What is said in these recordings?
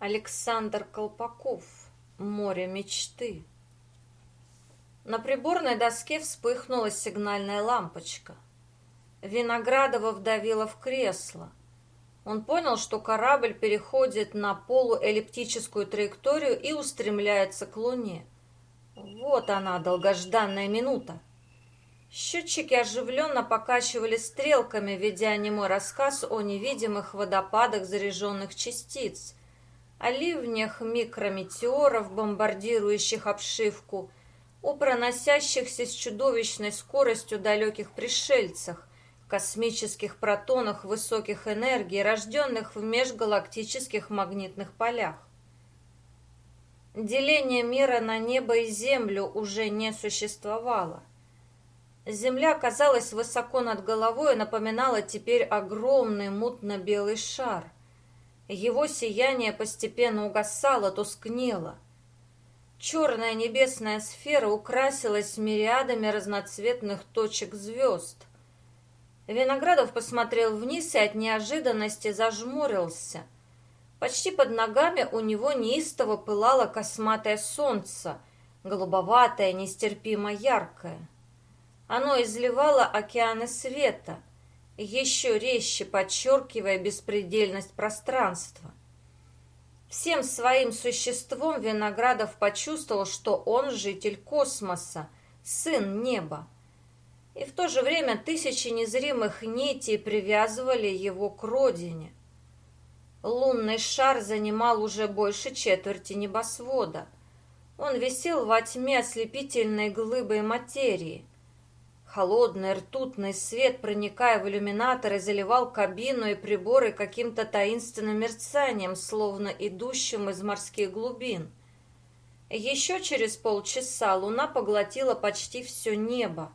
Александр Колпаков. Море мечты. На приборной доске вспыхнула сигнальная лампочка. Виноградова вдавила в кресло. Он понял, что корабль переходит на полуэллиптическую траекторию и устремляется к Луне. Вот она, долгожданная минута. Счетчики оживленно покачивали стрелками, ведя немой рассказ о невидимых водопадах заряженных частиц, о ливнях микрометеоров, бомбардирующих обшивку, о проносящихся с чудовищной скоростью далеких пришельцах, космических протонах высоких энергий, рожденных в межгалактических магнитных полях. Деление мира на небо и землю уже не существовало. Земля казалась высоко над головой и напоминала теперь огромный мутно-белый шар. Его сияние постепенно угасало, тускнело. Черная небесная сфера украсилась мириадами разноцветных точек звезд. Виноградов посмотрел вниз и от неожиданности зажмурился. Почти под ногами у него неистово пылало косматое солнце, голубоватое, нестерпимо яркое. Оно изливало океаны света, еще резче подчеркивая беспредельность пространства. Всем своим существом Виноградов почувствовал, что он житель космоса, сын неба. И в то же время тысячи незримых нитей привязывали его к родине. Лунный шар занимал уже больше четверти небосвода. Он висел во тьме ослепительной глыбой материи – Холодный ртутный свет, проникая в иллюминаторы, заливал кабину и приборы каким-то таинственным мерцанием, словно идущим из морских глубин. Еще через полчаса луна поглотила почти все небо.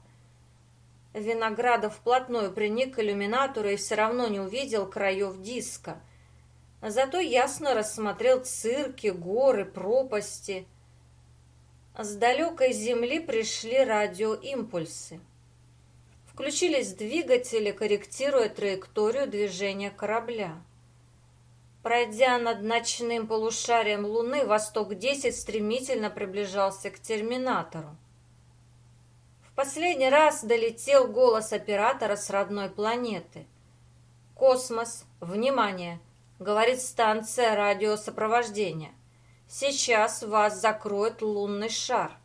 Виноградов вплотную приник к иллюминатору и все равно не увидел краев диска. Зато ясно рассмотрел цирки, горы, пропасти. С далекой земли пришли радиоимпульсы. Включились двигатели, корректируя траекторию движения корабля. Пройдя над ночным полушарием Луны, Восток-10 стремительно приближался к терминатору. В последний раз долетел голос оператора с родной планеты. «Космос, внимание!» — говорит станция радиосопровождения. «Сейчас вас закроет лунный шар.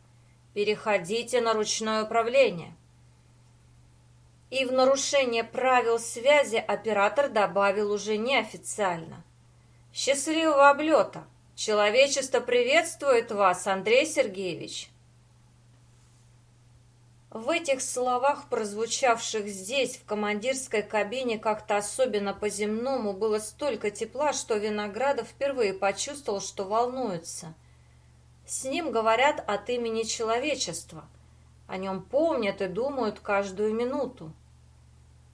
Переходите на ручное управление». И в нарушение правил связи оператор добавил уже неофициально. «Счастливого облета! Человечество приветствует вас, Андрей Сергеевич!» В этих словах, прозвучавших здесь, в командирской кабине, как-то особенно по-земному, было столько тепла, что Виноградов впервые почувствовал, что волнуется. С ним говорят от имени человечества. О нем помнят и думают каждую минуту.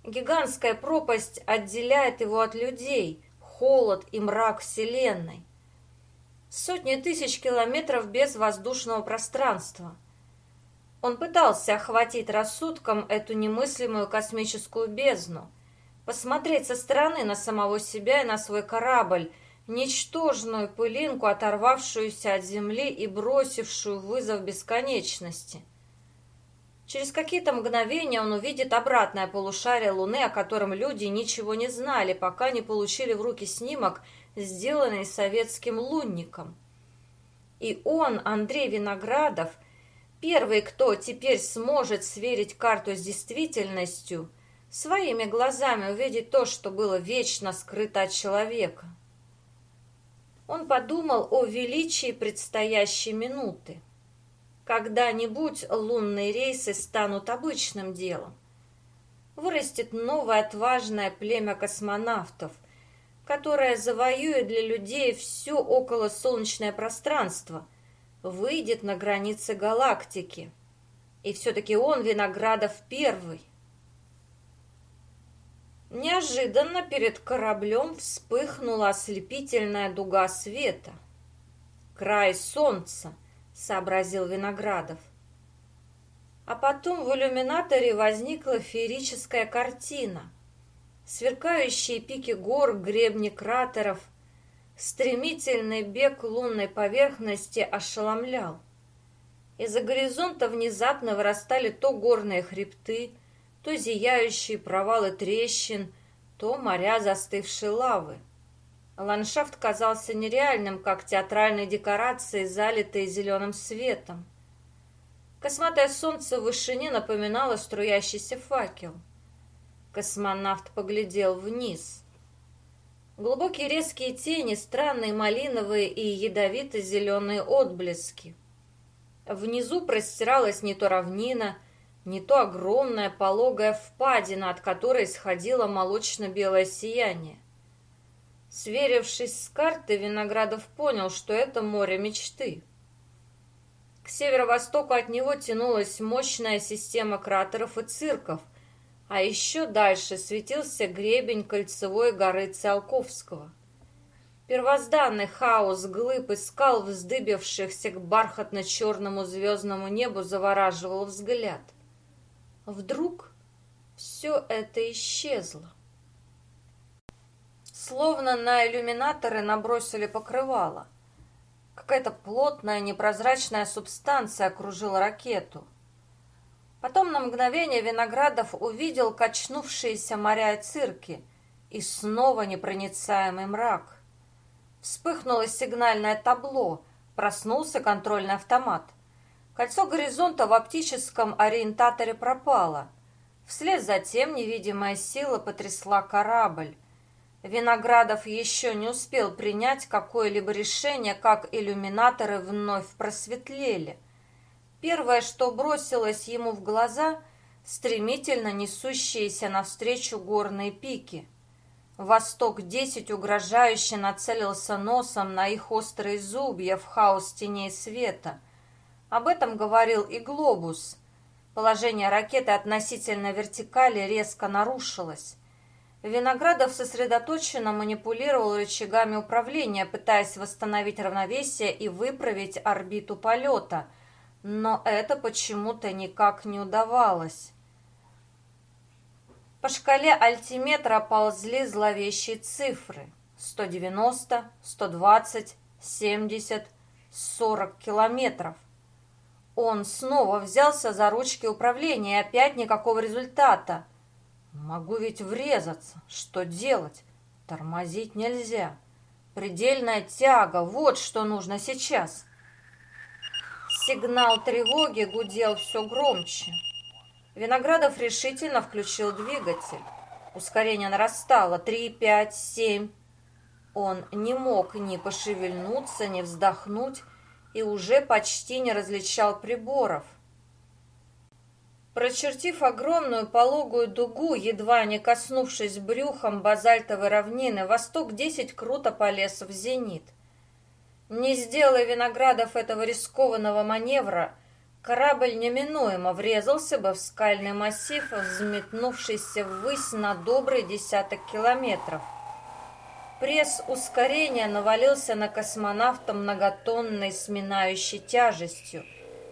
Гигантская пропасть отделяет его от людей, холод и мрак Вселенной. Сотни тысяч километров без воздушного пространства. Он пытался охватить рассудком эту немыслимую космическую бездну, посмотреть со стороны на самого себя и на свой корабль, ничтожную пылинку, оторвавшуюся от Земли и бросившую вызов бесконечности – Через какие-то мгновения он увидит обратное полушарие Луны, о котором люди ничего не знали, пока не получили в руки снимок, сделанный советским лунником. И он, Андрей Виноградов, первый, кто теперь сможет сверить карту с действительностью, своими глазами увидеть то, что было вечно скрыто от человека. Он подумал о величии предстоящей минуты. Когда-нибудь лунные рейсы станут обычным делом. Вырастет новое отважное племя космонавтов, которое завоюет для людей все околосолнечное пространство, выйдет на границы галактики. И все-таки он, Виноградов, первый. Неожиданно перед кораблем вспыхнула ослепительная дуга света. Край солнца — сообразил Виноградов. А потом в иллюминаторе возникла феерическая картина. Сверкающие пики гор, гребни кратеров, Стремительный бег лунной поверхности ошеломлял. Из-за горизонта внезапно вырастали то горные хребты, то зияющие провалы трещин, то моря застывшей лавы. Ландшафт казался нереальным, как театральные декорации, залитые зеленым светом. Косматое солнце в вышине напоминало струящийся факел. Космонавт поглядел вниз. Глубокие резкие тени, странные малиновые и ядовито-зеленые отблески. Внизу простиралась не то равнина, не то огромная пологая впадина, от которой сходило молочно-белое сияние. Сверившись с картой, Виноградов понял, что это море мечты. К северо-востоку от него тянулась мощная система кратеров и цирков – а еще дальше светился гребень кольцевой горы Циолковского. Первозданный хаос глыб и скал, вздыбившихся к бархатно-черному звездному небу, завораживал взгляд. Вдруг все это исчезло. Словно на иллюминаторы набросили покрывало. Какая-то плотная непрозрачная субстанция окружила ракету – Потом на мгновение Виноградов увидел качнувшиеся моря и цирки и снова непроницаемый мрак. Вспыхнуло сигнальное табло, проснулся контрольный автомат. Кольцо горизонта в оптическом ориентаторе пропало. Вслед за тем невидимая сила потрясла корабль. Виноградов еще не успел принять какое-либо решение, как иллюминаторы вновь просветлели. Первое, что бросилось ему в глаза, стремительно несущиеся навстречу горные пики. Восток-10 угрожающе нацелился носом на их острые зубья в хаос теней света. Об этом говорил и глобус. Положение ракеты относительно вертикали резко нарушилось. Виноградов сосредоточенно манипулировал рычагами управления, пытаясь восстановить равновесие и выправить орбиту полета – но это почему-то никак не удавалось. По шкале альтиметра ползли зловещие цифры. 190, 120, 70, 40 километров. Он снова взялся за ручки управления, и опять никакого результата. Могу ведь врезаться. Что делать? Тормозить нельзя. Предельная тяга, вот что нужно сейчас. Сигнал тревоги гудел все громче. Виноградов решительно включил двигатель. Ускорение нарастало. Три, пять, семь. Он не мог ни пошевельнуться, ни вздохнуть и уже почти не различал приборов. Прочертив огромную пологую дугу, едва не коснувшись брюхом базальтовой равнины, Восток-10 круто полез в зенит. Не сделая Виноградов этого рискованного маневра, корабль неминуемо врезался бы в скальный массив, взметнувшийся ввысь на добрый десяток километров. Пресс ускорения навалился на космонавта многотонной сминающей тяжестью.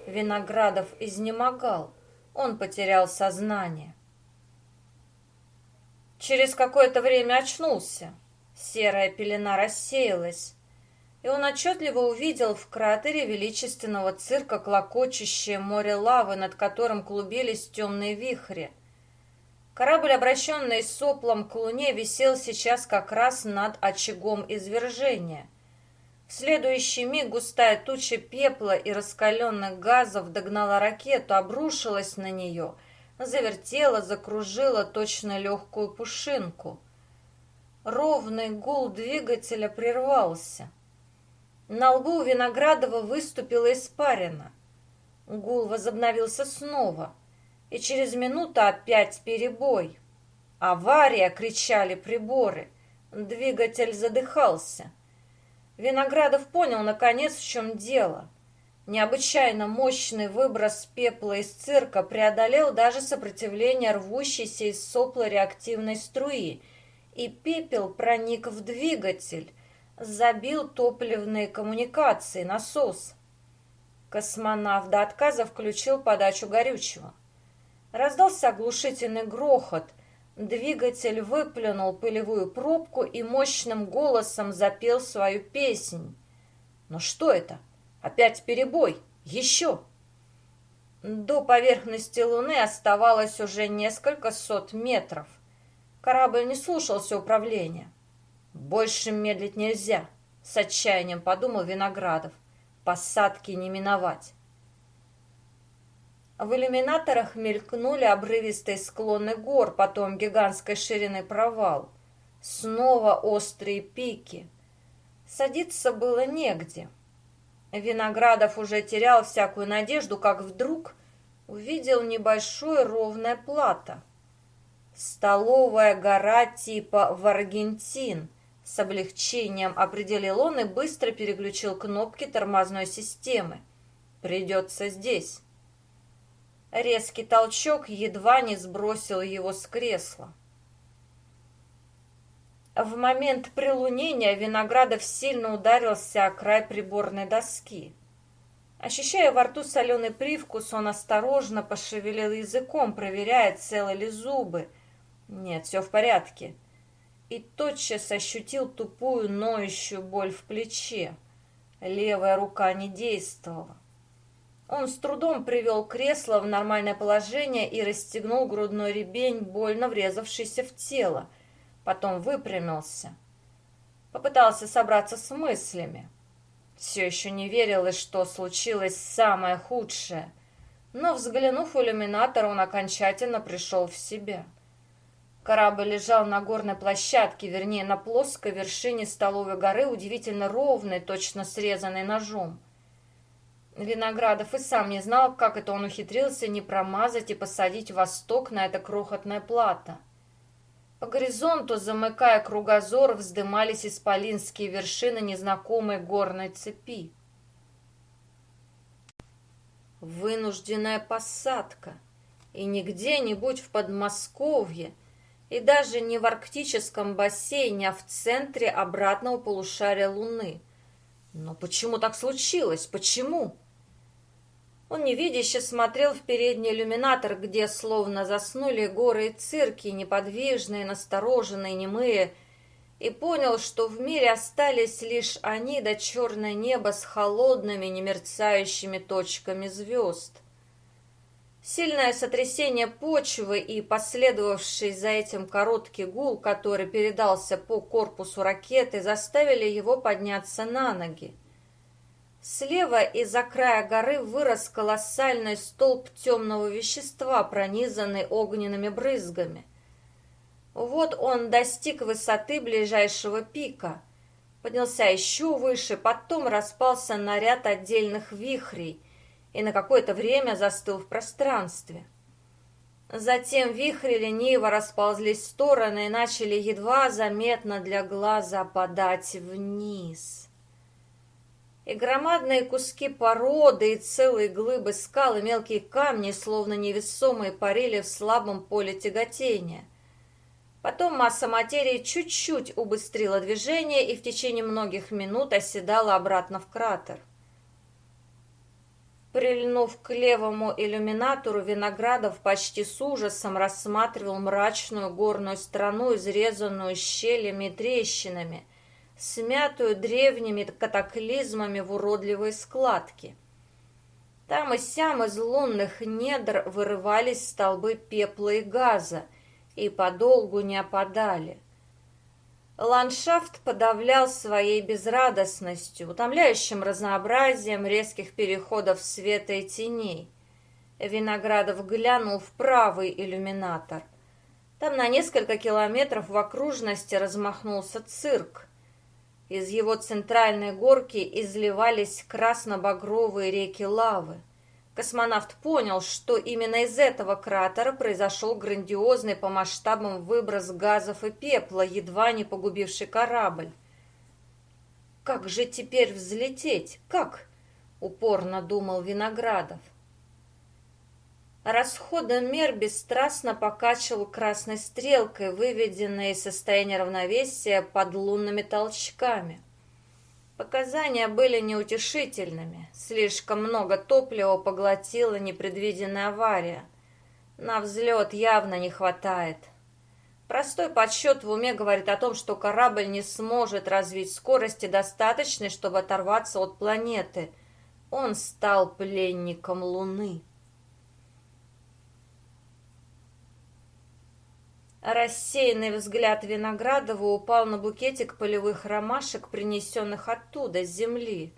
Виноградов изнемогал. Он потерял сознание. Через какое-то время очнулся. Серая пелена рассеялась и он отчетливо увидел в кратере величественного цирка клокочущее море лавы, над которым клубились темные вихри. Корабль, обращенный соплом к луне, висел сейчас как раз над очагом извержения. В следующий миг густая туча пепла и раскаленных газов догнала ракету, обрушилась на нее, завертела, закружила точно легкую пушинку. Ровный гул двигателя прервался — на лбу Виноградова выступила испарина. Гул возобновился снова, и через минуту опять перебой. «Авария!» — кричали приборы. Двигатель задыхался. Виноградов понял, наконец, в чем дело. Необычайно мощный выброс пепла из цирка преодолел даже сопротивление рвущейся из сопла реактивной струи, и пепел проник в двигатель, забил топливные коммуникации, насос. Космонавт до отказа включил подачу горючего. Раздался оглушительный грохот. Двигатель выплюнул пылевую пробку и мощным голосом запел свою песнь. Но что это? Опять перебой? Еще! До поверхности Луны оставалось уже несколько сот метров. Корабль не слушался управления. Больше медлить нельзя, с отчаянием подумал Виноградов. Посадки не миновать. В иллюминаторах мелькнули обрывистые склоны гор, потом гигантской ширины провал. Снова острые пики. Садиться было негде. Виноградов уже терял всякую надежду, как вдруг увидел небольшое ровное плато. Столовая гора типа Варгентин. С облегчением определил он и быстро переключил кнопки тормозной системы. Придется здесь. Резкий толчок едва не сбросил его с кресла. В момент прилунения Виноградов сильно ударился о край приборной доски. Ощущая во рту соленый привкус, он осторожно пошевелил языком, проверяя, целы ли зубы. Нет, все в порядке. И тотчас ощутил тупую ноющую боль в плече. Левая рука не действовала. Он с трудом привел кресло в нормальное положение и расстегнул грудной ремень, больно врезавшийся в тело. Потом выпрямился. Попытался собраться с мыслями. Все еще не верилось, что случилось самое худшее. Но, взглянув в иллюминатор, он окончательно пришел в себя. Корабль лежал на горной площадке, вернее, на плоской вершине столовой горы, удивительно ровной, точно срезанной ножом. Виноградов и сам не знал, как это он ухитрился не промазать и посадить восток на это крохотное плато. По горизонту, замыкая кругозор, вздымались исполинские вершины незнакомой горной цепи. Вынужденная посадка. И не где-нибудь в Подмосковье, и даже не в арктическом бассейне, а в центре обратного полушария Луны. Но почему так случилось? Почему? Он невидяще смотрел в передний иллюминатор, где словно заснули горы и цирки, неподвижные, настороженные, немые, и понял, что в мире остались лишь они да черное небо с холодными, немерцающими точками звезд. Сильное сотрясение почвы и последовавший за этим короткий гул, который передался по корпусу ракеты, заставили его подняться на ноги. Слева из-за края горы вырос колоссальный столб темного вещества, пронизанный огненными брызгами. Вот он достиг высоты ближайшего пика, поднялся еще выше, потом распался на ряд отдельных вихрей и на какое-то время застыл в пространстве. Затем вихри лениво расползлись в стороны и начали едва заметно для глаза опадать вниз и громадные куски породы, и целые глыбы скал, и мелкие камни, словно невесомые, парили в слабом поле тяготения. Потом масса материи чуть-чуть убыстрила движение и в течение многих минут оседала обратно в кратер. Прильнув к левому иллюминатору, Виноградов почти с ужасом рассматривал мрачную горную страну, изрезанную щелями и трещинами – смятую древними катаклизмами в уродливые складки. Там и сям из лунных недр вырывались столбы пепла и газа и подолгу не опадали. Ландшафт подавлял своей безрадостностью, утомляющим разнообразием резких переходов света и теней. Виноградов глянул в правый иллюминатор. Там на несколько километров в окружности размахнулся цирк. Из его центральной горки изливались красно-багровые реки лавы. Космонавт понял, что именно из этого кратера произошел грандиозный по масштабам выброс газов и пепла, едва не погубивший корабль. «Как же теперь взлететь? Как?» — упорно думал Виноградов. Расходомер бесстрастно покачивал красной стрелкой, выведенной из состояния равновесия под лунными толчками. Показания были неутешительными. Слишком много топлива поглотила непредвиденная авария. На взлет явно не хватает. Простой подсчет в уме говорит о том, что корабль не сможет развить скорости достаточной, чтобы оторваться от планеты. Он стал пленником Луны. Рассеянный взгляд Виноградова упал на букетик полевых ромашек, принесенных оттуда, с земли.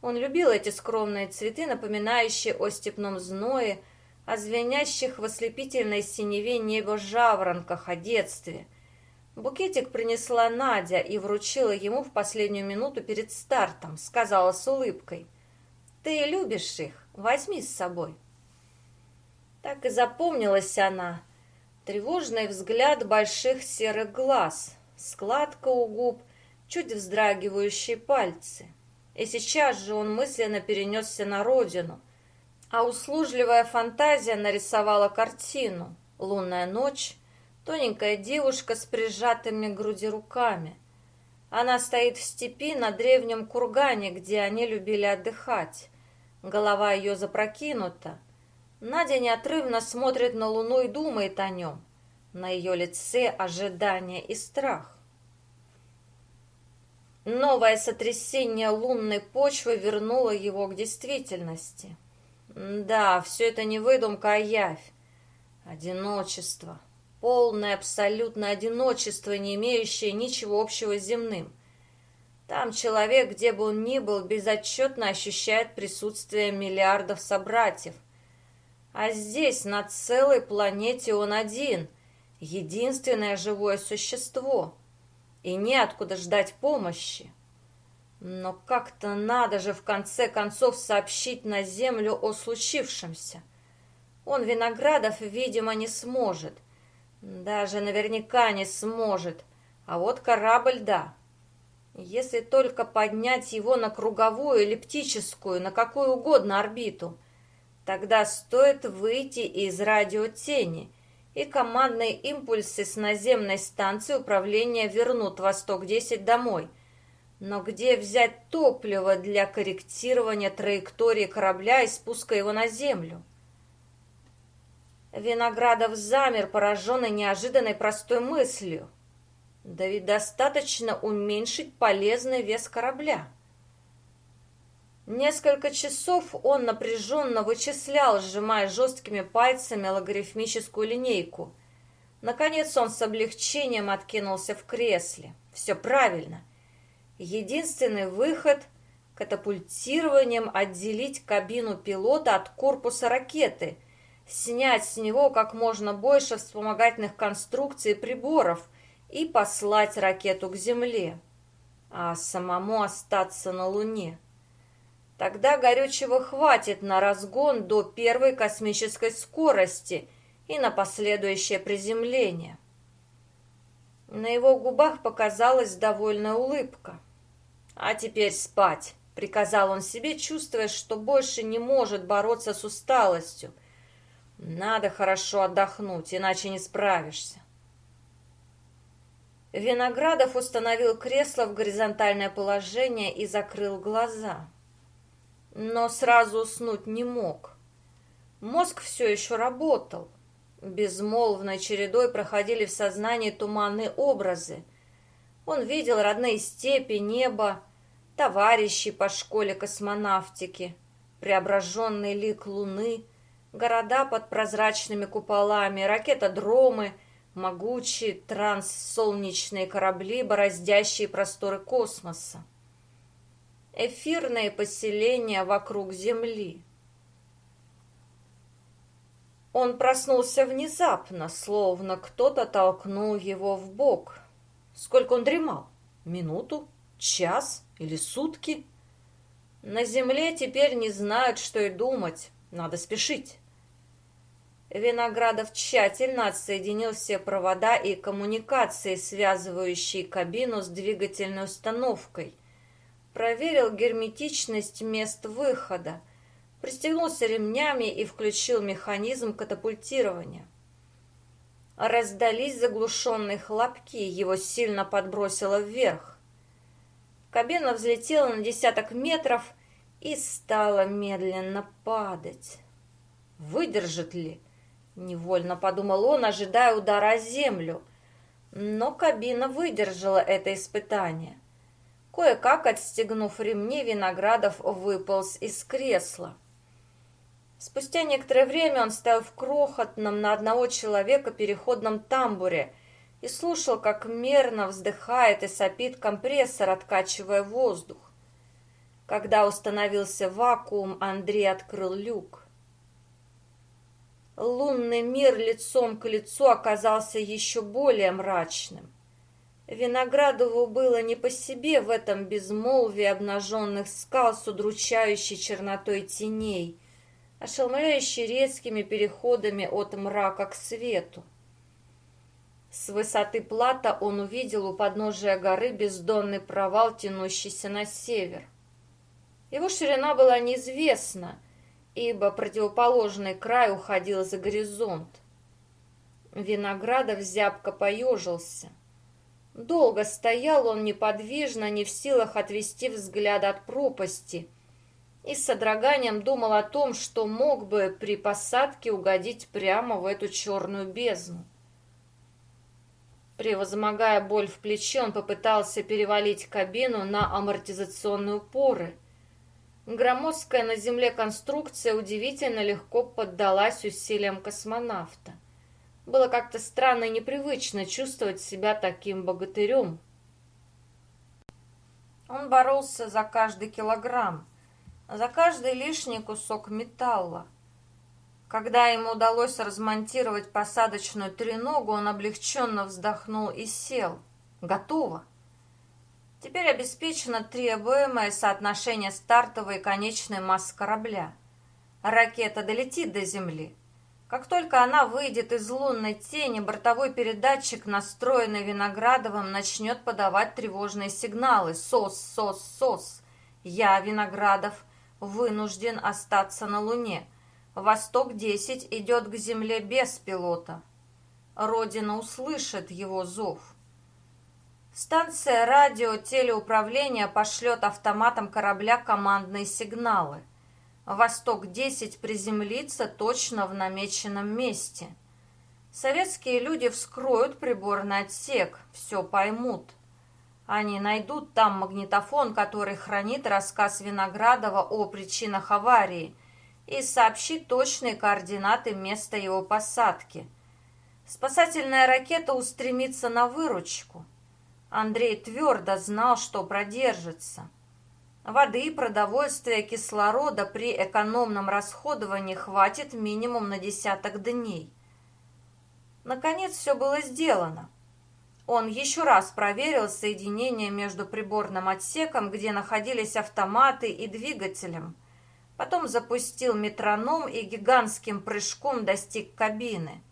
Он любил эти скромные цветы, напоминающие о степном зное, о звенящих в ослепительной синеве небо жаворонках, о детстве. Букетик принесла Надя и вручила ему в последнюю минуту перед стартом, сказала с улыбкой. «Ты любишь их, возьми с собой». Так и запомнилась она, Тревожный взгляд больших серых глаз, складка у губ, чуть вздрагивающие пальцы. И сейчас же он мысленно перенесся на родину, а услужливая фантазия нарисовала картину. Лунная ночь, тоненькая девушка с прижатыми к груди руками. Она стоит в степи на древнем кургане, где они любили отдыхать. Голова ее запрокинута, Надя неотрывно смотрит на луну и думает о нем. На ее лице ожидание и страх. Новое сотрясение лунной почвы вернуло его к действительности. Да, все это не выдумка, а явь. Одиночество. Полное, абсолютное одиночество, не имеющее ничего общего с земным. Там человек, где бы он ни был, безотчетно ощущает присутствие миллиардов собратьев – а здесь, на целой планете, он один, единственное живое существо. И неоткуда ждать помощи. Но как-то надо же в конце концов сообщить на Землю о случившемся. Он Виноградов, видимо, не сможет. Даже наверняка не сможет. А вот корабль, да. Если только поднять его на круговую, эллиптическую, на какую угодно орбиту – Тогда стоит выйти из радиотени, и командные импульсы с наземной станции управления вернут «Восток-10» домой. Но где взять топливо для корректирования траектории корабля и спуска его на землю? Виноградов замер, пораженный неожиданной простой мыслью. Да ведь достаточно уменьшить полезный вес корабля. Несколько часов он напряженно вычислял, сжимая жесткими пальцами логарифмическую линейку. Наконец он с облегчением откинулся в кресле. Все правильно. Единственный выход – катапультированием отделить кабину пилота от корпуса ракеты, снять с него как можно больше вспомогательных конструкций и приборов и послать ракету к Земле, а самому остаться на Луне – Тогда горючего хватит на разгон до первой космической скорости и на последующее приземление. На его губах показалась довольная улыбка. «А теперь спать», — приказал он себе, чувствуя, что больше не может бороться с усталостью. «Надо хорошо отдохнуть, иначе не справишься». Виноградов установил кресло в горизонтальное положение и закрыл глаза но сразу уснуть не мог. Мозг все еще работал. Безмолвной чередой проходили в сознании туманные образы. Он видел родные степи, небо, товарищей по школе космонавтики, преображенный лик луны, города под прозрачными куполами, ракетодромы, могучие транссолнечные корабли, бороздящие просторы космоса эфирные поселения вокруг Земли. Он проснулся внезапно, словно кто-то толкнул его в бок. Сколько он дремал? Минуту? Час? Или сутки? На земле теперь не знают, что и думать. Надо спешить. Виноградов тщательно отсоединил все провода и коммуникации, связывающие кабину с двигательной установкой, проверил герметичность мест выхода, пристегнулся ремнями и включил механизм катапультирования. Раздались заглушенные хлопки, его сильно подбросило вверх. Кабина взлетела на десяток метров и стала медленно падать. Выдержит ли? Невольно подумал он, ожидая удара о землю. Но кабина выдержала это испытание. Кое-как, отстегнув ремни, Виноградов выполз из кресла. Спустя некоторое время он стоял в крохотном на одного человека переходном тамбуре и слушал, как мерно вздыхает и сопит компрессор, откачивая воздух. Когда установился вакуум, Андрей открыл люк. Лунный мир лицом к лицу оказался еще более мрачным. Виноградову было не по себе в этом безмолвии обнаженных скал с удручающей чернотой теней, ошеломляющей резкими переходами от мрака к свету. С высоты плата он увидел у подножия горы бездонный провал, тянущийся на север. Его ширина была неизвестна, ибо противоположный край уходил за горизонт. Виноградов зябко поежился. Долго стоял он неподвижно, не в силах отвести взгляд от пропасти, и с содроганием думал о том, что мог бы при посадке угодить прямо в эту черную бездну. Превозмогая боль в плече, он попытался перевалить кабину на амортизационные упоры. Громоздкая на земле конструкция удивительно легко поддалась усилиям космонавта. Было как-то странно и непривычно чувствовать себя таким богатырем. Он боролся за каждый килограмм, за каждый лишний кусок металла. Когда ему удалось размонтировать посадочную треногу, он облегченно вздохнул и сел. Готово. Теперь обеспечено требуемое соотношение стартовой и конечной масс корабля. Ракета долетит до Земли. Как только она выйдет из лунной тени, бортовой передатчик, настроенный Виноградовым, начнет подавать тревожные сигналы. «СОС, СОС, СОС! Я, Виноградов, вынужден остаться на Луне. Восток-10 идет к земле без пилота. Родина услышит его зов. Станция радио-телеуправления пошлет автоматом корабля командные сигналы. Восток-10 приземлится точно в намеченном месте. Советские люди вскроют приборный отсек, все поймут. Они найдут там магнитофон, который хранит рассказ Виноградова о причинах аварии – и сообщить точные координаты места его посадки. Спасательная ракета устремится на выручку. Андрей твердо знал, что продержится. Воды, продовольствия, кислорода при экономном расходовании хватит минимум на десяток дней. Наконец все было сделано. Он еще раз проверил соединение между приборным отсеком, где находились автоматы, и двигателем – Потом запустил метроном и гигантским прыжком достиг кабины.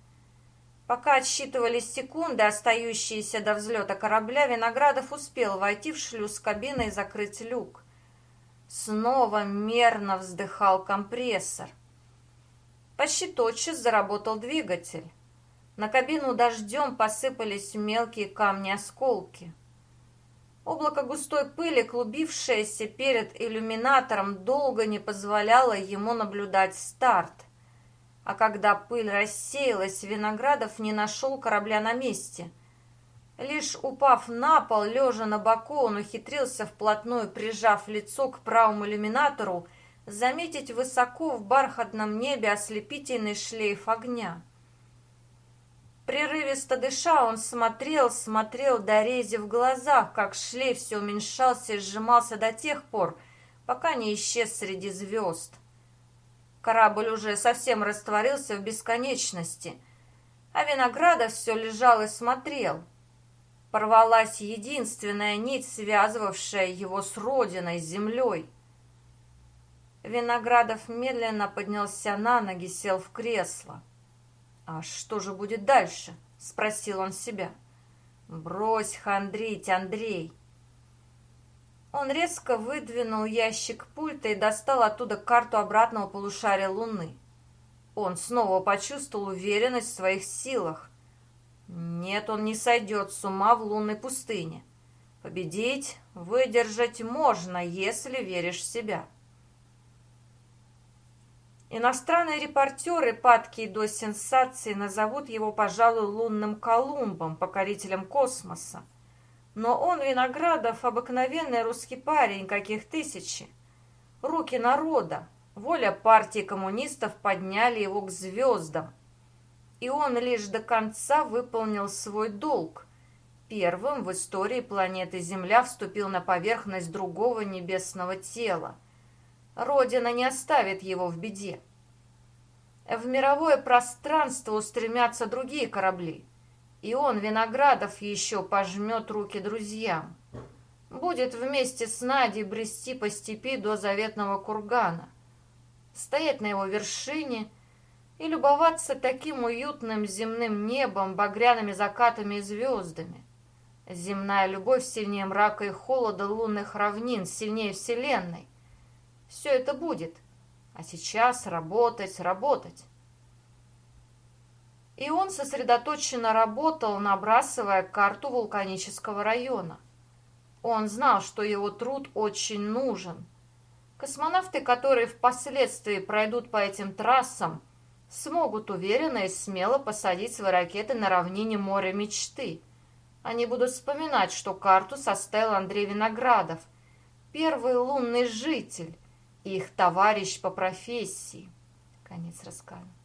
Пока отсчитывались секунды, остающиеся до взлета корабля, Виноградов успел войти в шлюз кабины и закрыть люк. Снова мерно вздыхал компрессор. Почти тотчас заработал двигатель. На кабину дождем посыпались мелкие камни-осколки. Облако густой пыли, клубившееся перед иллюминатором, долго не позволяло ему наблюдать старт. А когда пыль рассеялась, Виноградов не нашел корабля на месте. Лишь упав на пол, лежа на боку, он ухитрился, вплотную прижав лицо к правому иллюминатору, заметить высоко в бархатном небе ослепительный шлейф огня. Прерывисто дыша, он смотрел, смотрел до в глазах, как шлейф все уменьшался и сжимался до тех пор, пока не исчез среди звезд. Корабль уже совсем растворился в бесконечности, а Виноградов все лежал и смотрел. Порвалась единственная нить, связывавшая его с родиной, с землей. Виноградов медленно поднялся на ноги, сел в кресло. «А что же будет дальше?» — спросил он себя. «Брось хандрить, Андрей!» Он резко выдвинул ящик пульта и достал оттуда карту обратного полушария Луны. Он снова почувствовал уверенность в своих силах. Нет, он не сойдет с ума в лунной пустыне. Победить, выдержать можно, если веришь в себя. Иностранные репортеры, падкие до сенсации, назовут его, пожалуй, лунным Колумбом, покорителем космоса. Но он, Виноградов, обыкновенный русский парень, каких тысячи. Руки народа, воля партии коммунистов подняли его к звездам. И он лишь до конца выполнил свой долг. Первым в истории планеты Земля вступил на поверхность другого небесного тела – Родина не оставит его в беде. В мировое пространство устремятся другие корабли, и он, Виноградов, еще пожмет руки друзьям. Будет вместе с Надей брести по степи до заветного кургана, стоять на его вершине и любоваться таким уютным земным небом, багряными закатами и звездами. Земная любовь сильнее мрака и холода лунных равнин, сильнее Вселенной. Все это будет. А сейчас работать, работать. И он сосредоточенно работал, набрасывая карту вулканического района. Он знал, что его труд очень нужен. Космонавты, которые впоследствии пройдут по этим трассам, смогут уверенно и смело посадить свои ракеты на равнине моря мечты. Они будут вспоминать, что карту составил Андрей Виноградов, первый лунный житель, их товарищ по профессии. Конец рассказа.